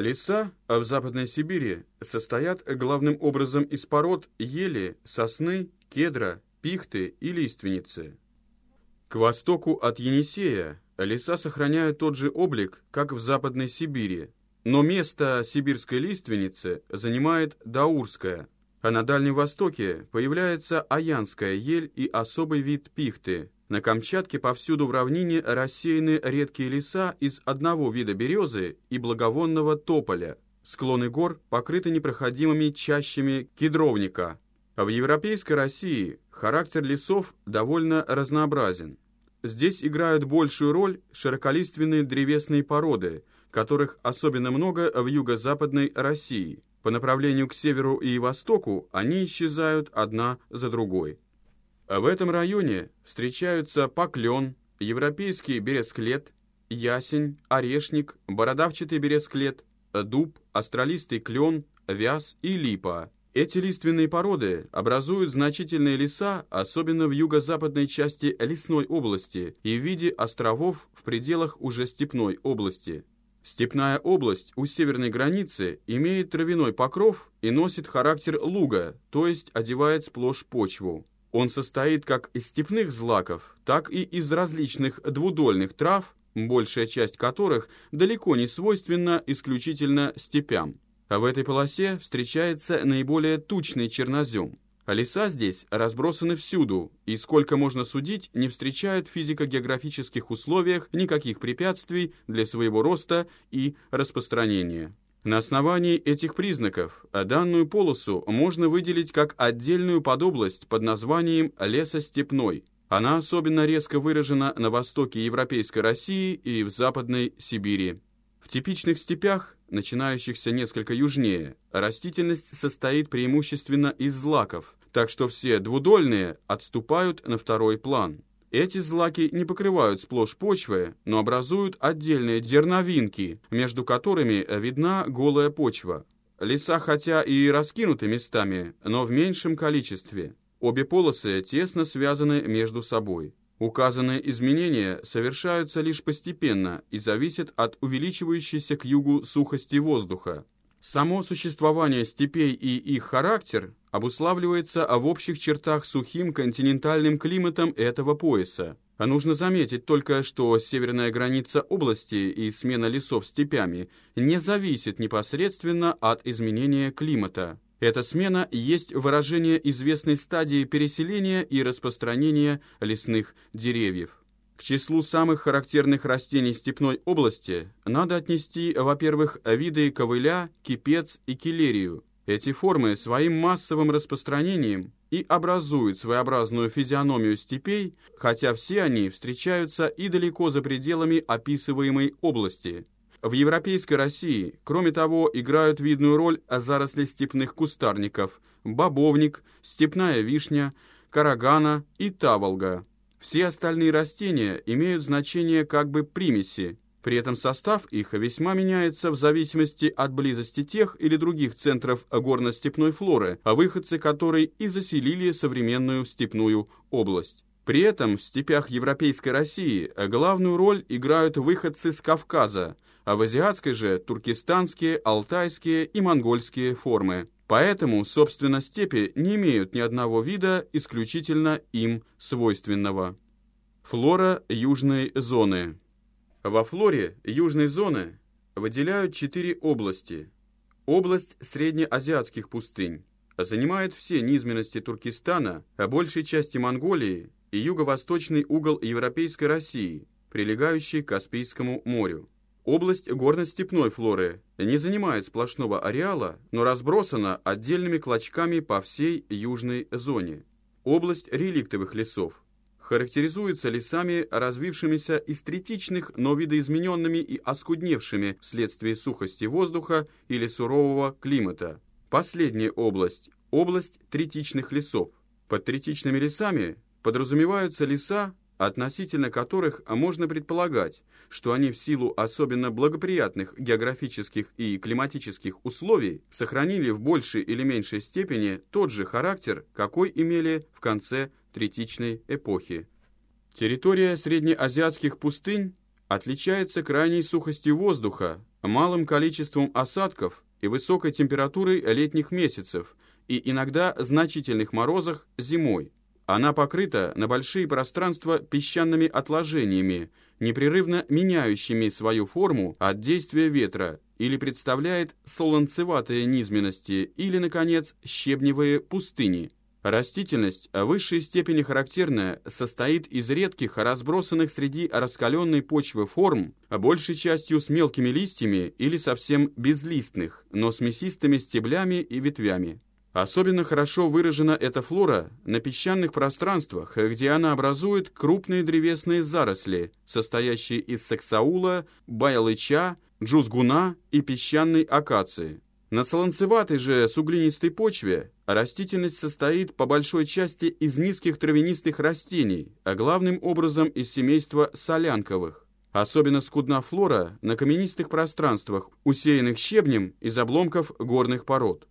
Леса в Западной Сибири состоят главным образом из пород ели, сосны, кедра, пихты и лиственницы. К востоку от Енисея леса сохраняют тот же облик, как в Западной Сибири, но место сибирской лиственницы занимает Даурская, а на Дальнем Востоке появляется Аянская ель и особый вид пихты. На Камчатке повсюду в равнине рассеяны редкие леса из одного вида березы и благовонного тополя. Склоны гор покрыты непроходимыми чащами кедровника. А в европейской России характер лесов довольно разнообразен. Здесь играют большую роль широколиственные древесные породы, которых особенно много в юго-западной России. По направлению к северу и востоку они исчезают одна за другой. В этом районе встречаются поклен, европейский бересклет, ясень, орешник, бородавчатый бересклет, дуб, астролистый клен, вяз и липа. Эти лиственные породы образуют значительные леса, особенно в юго-западной части лесной области и в виде островов в пределах уже степной области. Степная область у северной границы имеет травяной покров и носит характер луга, то есть одевает сплошь почву. Он состоит как из степных злаков, так и из различных двудольных трав, большая часть которых далеко не свойственна исключительно степям. А в этой полосе встречается наиболее тучный чернозем. А леса здесь разбросаны всюду, и, сколько можно судить, не встречают в физико-географических условиях никаких препятствий для своего роста и распространения. На основании этих признаков данную полосу можно выделить как отдельную подобласть под названием лесостепной. Она особенно резко выражена на востоке Европейской России и в Западной Сибири. В типичных степях начинающихся несколько южнее, растительность состоит преимущественно из злаков, так что все двудольные отступают на второй план. Эти злаки не покрывают сплошь почвы, но образуют отдельные дерновинки, между которыми видна голая почва. Леса хотя и раскинуты местами, но в меньшем количестве. Обе полосы тесно связаны между собой. Указанные изменения совершаются лишь постепенно и зависят от увеличивающейся к югу сухости воздуха. Само существование степей и их характер обуславливается в общих чертах сухим континентальным климатом этого пояса. А нужно заметить только, что северная граница области и смена лесов степями не зависит непосредственно от изменения климата. Эта смена есть выражение известной стадии переселения и распространения лесных деревьев. К числу самых характерных растений степной области надо отнести, во-первых, виды ковыля, кипец и келерию. Эти формы своим массовым распространением и образуют своеобразную физиономию степей, хотя все они встречаются и далеко за пределами описываемой области – в европейской России, кроме того, играют видную роль заросли степных кустарников, бобовник, степная вишня, карагана и таволга. Все остальные растения имеют значение как бы примеси, при этом состав их весьма меняется в зависимости от близости тех или других центров горно-степной флоры, а выходцы которой и заселили современную степную область. При этом в степях Европейской России главную роль играют выходцы с Кавказа, а в азиатской же туркестанские, алтайские и монгольские формы. Поэтому, собственно, степи не имеют ни одного вида исключительно им свойственного. Флора южной зоны. Во флоре южной зоны выделяют четыре области. Область среднеазиатских пустынь занимает все низменности Туркестана, а большей части Монголии и юго-восточный угол Европейской России, прилегающий к Каспийскому морю. Область горно-степной флоры не занимает сплошного ареала, но разбросана отдельными клочками по всей южной зоне. Область реликтовых лесов характеризуется лесами, развившимися из третичных, но видоизмененными и оскудневшими вследствие сухости воздуха или сурового климата. Последняя область – область третичных лесов. Под третичными лесами подразумеваются леса, относительно которых можно предполагать, что они в силу особенно благоприятных географических и климатических условий сохранили в большей или меньшей степени тот же характер, какой имели в конце третичной эпохи. Территория среднеазиатских пустынь отличается крайней сухостью воздуха, малым количеством осадков и высокой температурой летних месяцев и иногда значительных морозах зимой. Она покрыта на большие пространства песчаными отложениями, непрерывно меняющими свою форму от действия ветра, или представляет солонцеватые низменности, или, наконец, щебневые пустыни. Растительность высшей степени характерная состоит из редких, разбросанных среди раскаленной почвы форм, большей частью с мелкими листьями или совсем безлистных, но с мясистыми стеблями и ветвями. Особенно хорошо выражена эта флора на песчаных пространствах, где она образует крупные древесные заросли, состоящие из саксаула, байлыча, джузгуна и песчаной акации. На солонцеватой же суглинистой почве растительность состоит по большой части из низких травянистых растений, а главным образом из семейства солянковых. Особенно скудна флора на каменистых пространствах, усеянных щебнем из обломков горных пород.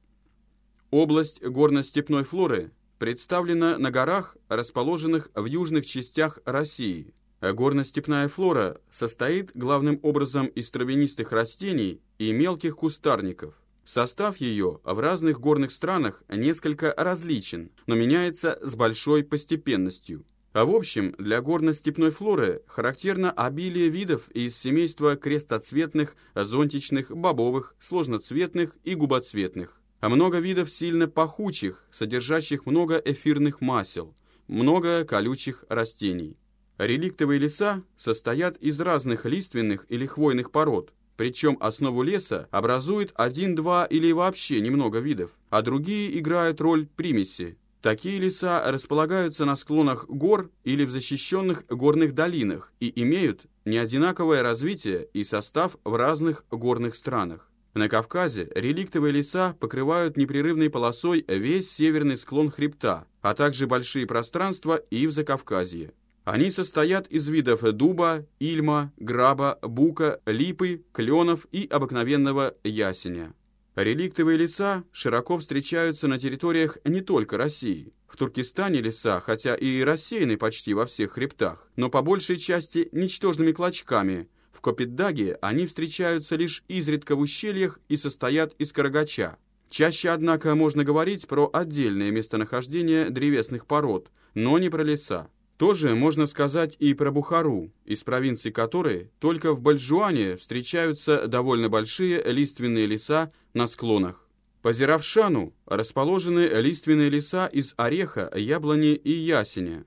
Область горно-степной флоры представлена на горах, расположенных в южных частях России. Горно-степная флора состоит главным образом из травянистых растений и мелких кустарников. Состав ее в разных горных странах несколько различен, но меняется с большой постепенностью. А в общем, для горно-степной флоры характерно обилие видов из семейства крестоцветных, зонтичных, бобовых, сложноцветных и губоцветных а много видов сильно пахучих, содержащих много эфирных масел, много колючих растений. Реликтовые леса состоят из разных лиственных или хвойных пород, причем основу леса образует один-два или вообще немного видов, а другие играют роль примеси. Такие леса располагаются на склонах гор или в защищенных горных долинах и имеют неодинаковое развитие и состав в разных горных странах. На Кавказе реликтовые леса покрывают непрерывной полосой весь северный склон хребта, а также большие пространства и в Закавказье. Они состоят из видов дуба, ильма, граба, бука, липы, кленов и обыкновенного ясеня. Реликтовые леса широко встречаются на территориях не только России. В Туркестане леса, хотя и рассеяны почти во всех хребтах, но по большей части ничтожными клочками, в Копетдаге они встречаются лишь изредка в ущельях и состоят из карагача. Чаще, однако, можно говорить про отдельное местонахождение древесных пород, но не про леса. Тоже можно сказать и про Бухару, из провинции которой только в Бальжуане встречаются довольно большие лиственные леса на склонах. По Зеравшану расположены лиственные леса из ореха, яблони и ясеня.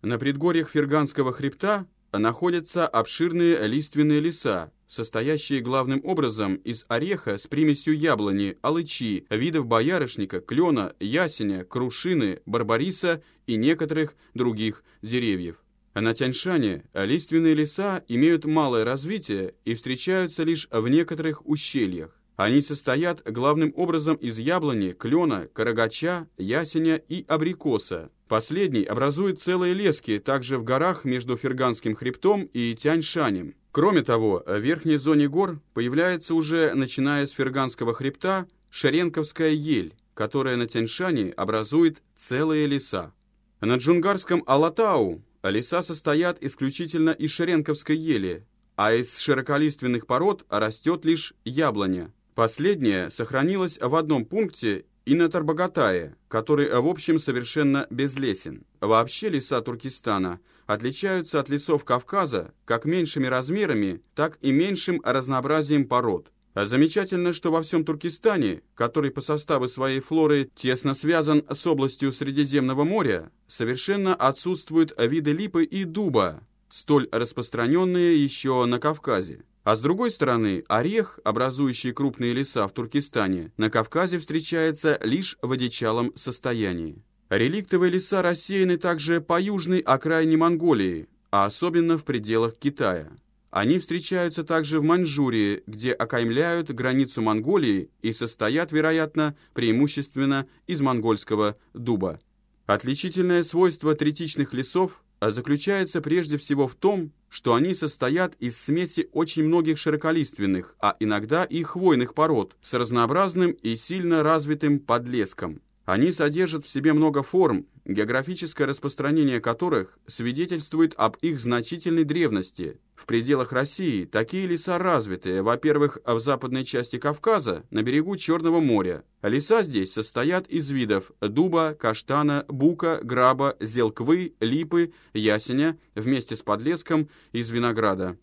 На предгорьях Ферганского хребта находятся обширные лиственные леса, состоящие главным образом из ореха с примесью яблони, алычи, видов боярышника, клена, ясеня, крушины, барбариса и некоторых других деревьев. На Тяньшане лиственные леса имеют малое развитие и встречаются лишь в некоторых ущельях. Они состоят главным образом из яблони, клена, карагача, ясеня и абрикоса, Последний образует целые лески также в горах между Ферганским хребтом и Тяньшанем. Кроме того, в верхней зоне гор появляется уже, начиная с Ферганского хребта, Шеренковская ель, которая на Тяньшане образует целые леса. На Джунгарском Алатау леса состоят исключительно из Шеренковской ели, а из широколиственных пород растет лишь яблоня. Последняя сохранилась в одном пункте и на Тарбагатае, который в общем совершенно безлесен. Вообще леса Туркестана отличаются от лесов Кавказа как меньшими размерами, так и меньшим разнообразием пород. Замечательно, что во всем Туркестане, который по составу своей флоры тесно связан с областью Средиземного моря, совершенно отсутствуют виды липы и дуба, столь распространенные еще на Кавказе. А с другой стороны, орех, образующий крупные леса в Туркестане, на Кавказе встречается лишь в одичалом состоянии. Реликтовые леса рассеяны также по южной окраине Монголии, а особенно в пределах Китая. Они встречаются также в Маньчжурии, где окаймляют границу Монголии и состоят, вероятно, преимущественно из монгольского дуба. Отличительное свойство третичных лесов заключается прежде всего в том, что они состоят из смеси очень многих широколиственных, а иногда и хвойных пород с разнообразным и сильно развитым подлеском. Они содержат в себе много форм, географическое распространение которых свидетельствует об их значительной древности. В пределах России такие леса развиты, во-первых, в западной части Кавказа, на берегу Черного моря. Леса здесь состоят из видов дуба, каштана, бука, граба, зелквы, липы, ясеня, вместе с подлеском из винограда.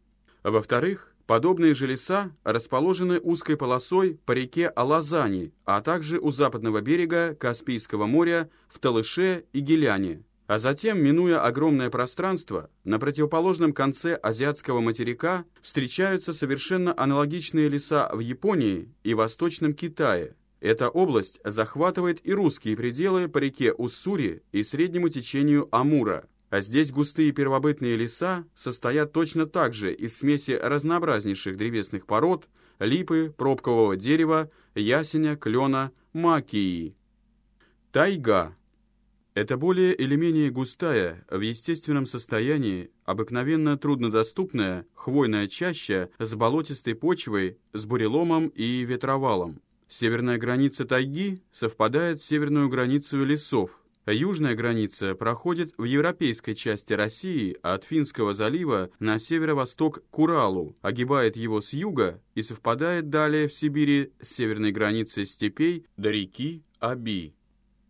Во-вторых, Подобные же леса расположены узкой полосой по реке Алазани, а также у западного берега Каспийского моря в Талыше и Геляне. А затем, минуя огромное пространство, на противоположном конце азиатского материка встречаются совершенно аналогичные леса в Японии и Восточном Китае. Эта область захватывает и русские пределы по реке Уссури и среднему течению Амура. А здесь густые первобытные леса состоят точно так же из смеси разнообразнейших древесных пород, липы, пробкового дерева, ясеня, клена, макии. Тайга – это более или менее густая, в естественном состоянии, обыкновенно труднодоступная, хвойная чаща с болотистой почвой, с буреломом и ветровалом. Северная граница тайги совпадает с северную границей лесов, Южная граница проходит в европейской части России от Финского залива на северо-восток к Уралу, огибает его с юга и совпадает далее в Сибири с северной границей степей до реки Аби.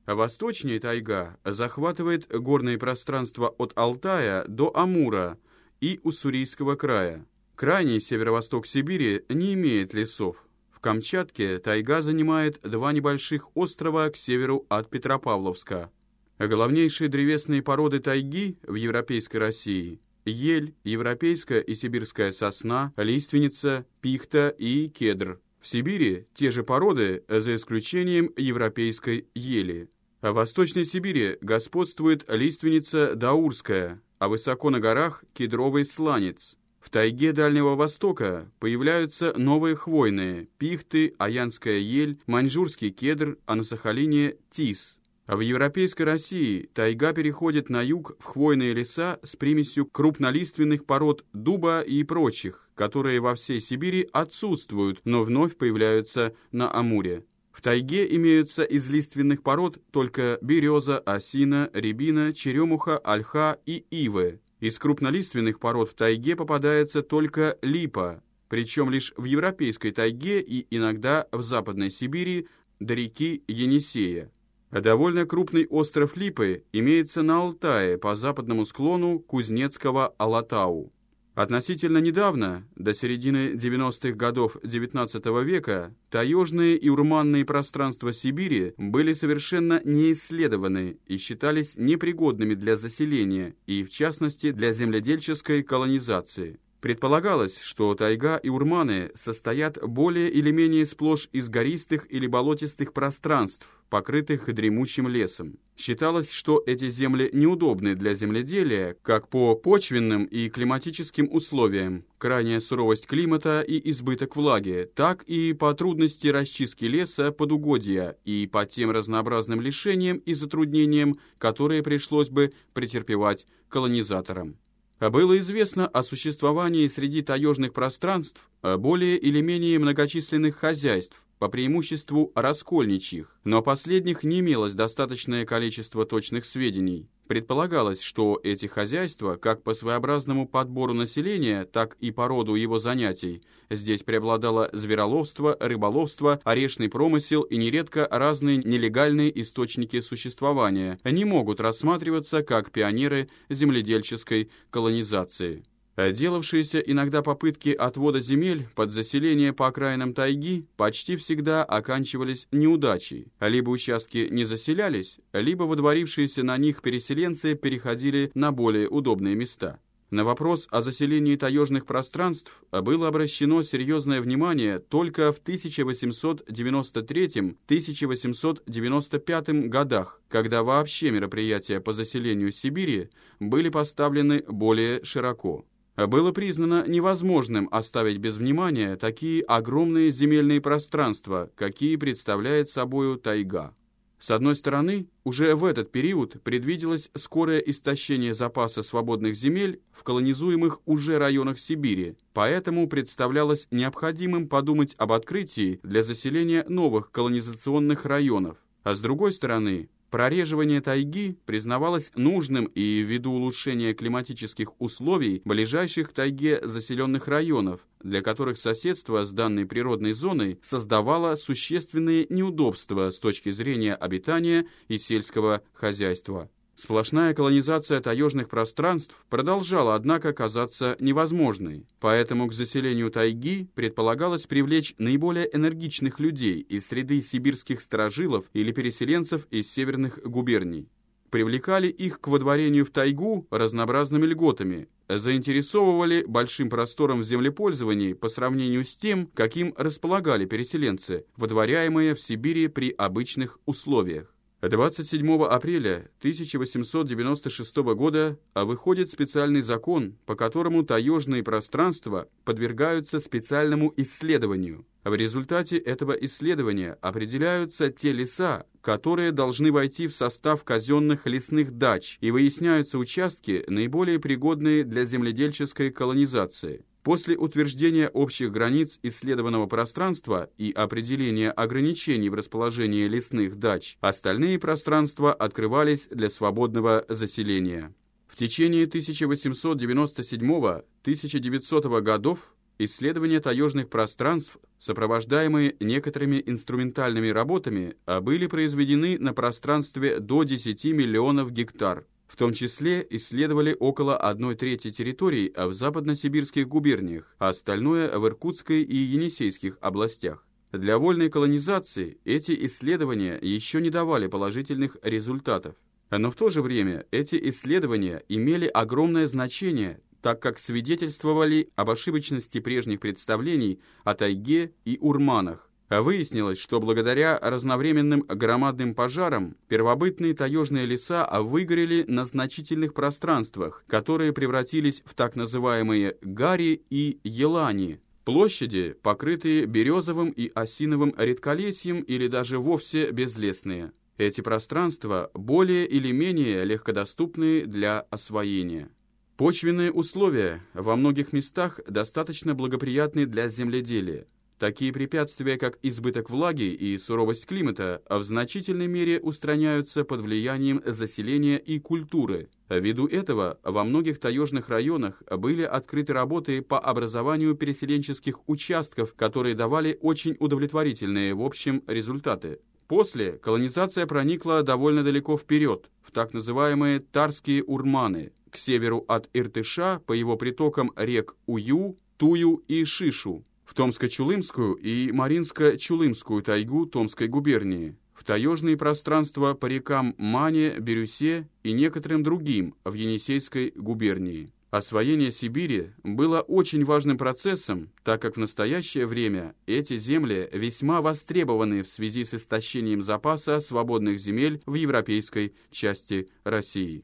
Восточнее тайга захватывает горные пространства от Алтая до Амура и Уссурийского края. Крайний северо-восток Сибири не имеет лесов. В Камчатке тайга занимает два небольших острова к северу от Петропавловска. Главнейшие древесные породы тайги в европейской России – ель, европейская и сибирская сосна, лиственница, пихта и кедр. В Сибири те же породы, за исключением европейской ели. В Восточной Сибири господствует лиственница даурская, а высоко на горах – кедровый сланец. В тайге Дальнего Востока появляются новые хвойные – пихты, аянская ель, маньчжурский кедр, а на Сахалине – тис – а в европейской России тайга переходит на юг в хвойные леса с примесью крупнолиственных пород дуба и прочих, которые во всей Сибири отсутствуют, но вновь появляются на Амуре. В тайге имеются из лиственных пород только береза, осина, рябина, черемуха, ольха и ивы. Из крупнолиственных пород в тайге попадается только липа, причем лишь в европейской тайге и иногда в Западной Сибири до реки Енисея. Довольно крупный остров Липы имеется на Алтае по западному склону Кузнецкого Алатау. Относительно недавно, до середины 90-х годов XIX века, таежные и урманные пространства Сибири были совершенно не исследованы и считались непригодными для заселения и, в частности, для земледельческой колонизации. Предполагалось, что тайга и урманы состоят более или менее сплошь из гористых или болотистых пространств, покрытых дремучим лесом. Считалось, что эти земли неудобны для земледелия как по почвенным и климатическим условиям, крайняя суровость климата и избыток влаги, так и по трудности расчистки леса под угодья и по тем разнообразным лишениям и затруднениям, которые пришлось бы претерпевать колонизаторам. Было известно о существовании среди таежных пространств более или менее многочисленных хозяйств, по преимуществу раскольничьих, но последних не имелось достаточное количество точных сведений. Предполагалось, что эти хозяйства, как по своеобразному подбору населения, так и по роду его занятий, здесь преобладало звероловство, рыболовство, орешный промысел и нередко разные нелегальные источники существования, не могут рассматриваться как пионеры земледельческой колонизации. Делавшиеся иногда попытки отвода земель под заселение по окраинам тайги почти всегда оканчивались неудачей. Либо участки не заселялись, либо водворившиеся на них переселенцы переходили на более удобные места. На вопрос о заселении таежных пространств было обращено серьезное внимание только в 1893-1895 годах, когда вообще мероприятия по заселению Сибири были поставлены более широко было признано невозможным оставить без внимания такие огромные земельные пространства, какие представляет собою тайга. С одной стороны, уже в этот период предвиделось скорое истощение запаса свободных земель в колонизуемых уже районах Сибири, поэтому представлялось необходимым подумать об открытии для заселения новых колонизационных районов. А с другой стороны, Прореживание тайги признавалось нужным и ввиду улучшения климатических условий ближайших к тайге заселенных районов, для которых соседство с данной природной зоной создавало существенные неудобства с точки зрения обитания и сельского хозяйства. Сплошная колонизация таежных пространств продолжала, однако, казаться невозможной. Поэтому к заселению тайги предполагалось привлечь наиболее энергичных людей из среды сибирских сторожилов или переселенцев из северных губерний. Привлекали их к водворению в тайгу разнообразными льготами, заинтересовывали большим простором в землепользовании по сравнению с тем, каким располагали переселенцы, водворяемые в Сибири при обычных условиях. 27 апреля 1896 года выходит специальный закон, по которому таежные пространства подвергаются специальному исследованию. В результате этого исследования определяются те леса, которые должны войти в состав казенных лесных дач, и выясняются участки, наиболее пригодные для земледельческой колонизации. После утверждения общих границ исследованного пространства и определения ограничений в расположении лесных дач, остальные пространства открывались для свободного заселения. В течение 1897-1900 годов исследования таежных пространств, сопровождаемые некоторыми инструментальными работами, были произведены на пространстве до 10 миллионов гектар. В том числе исследовали около одной трети территорий в западно-сибирских губерниях, а остальное в Иркутской и Енисейских областях. Для вольной колонизации эти исследования еще не давали положительных результатов. Но в то же время эти исследования имели огромное значение, так как свидетельствовали об ошибочности прежних представлений о тайге и урманах, Выяснилось, что благодаря разновременным громадным пожарам первобытные таежные леса выгорели на значительных пространствах, которые превратились в так называемые гари и елани, площади, покрытые березовым и осиновым редколесьем или даже вовсе безлесные. Эти пространства более или менее легкодоступны для освоения. Почвенные условия во многих местах достаточно благоприятны для земледелия. Такие препятствия, как избыток влаги и суровость климата, в значительной мере устраняются под влиянием заселения и культуры. Ввиду этого во многих таежных районах были открыты работы по образованию переселенческих участков, которые давали очень удовлетворительные в общем результаты. После колонизация проникла довольно далеко вперед, в так называемые Тарские Урманы, к северу от Иртыша по его притокам рек Ую, Тую и Шишу, в Томско-Чулымскую и Маринско-Чулымскую тайгу Томской губернии, в таежные пространства по рекам Мане, Бирюсе и некоторым другим в Енисейской губернии. Освоение Сибири было очень важным процессом, так как в настоящее время эти земли весьма востребованы в связи с истощением запаса свободных земель в европейской части России.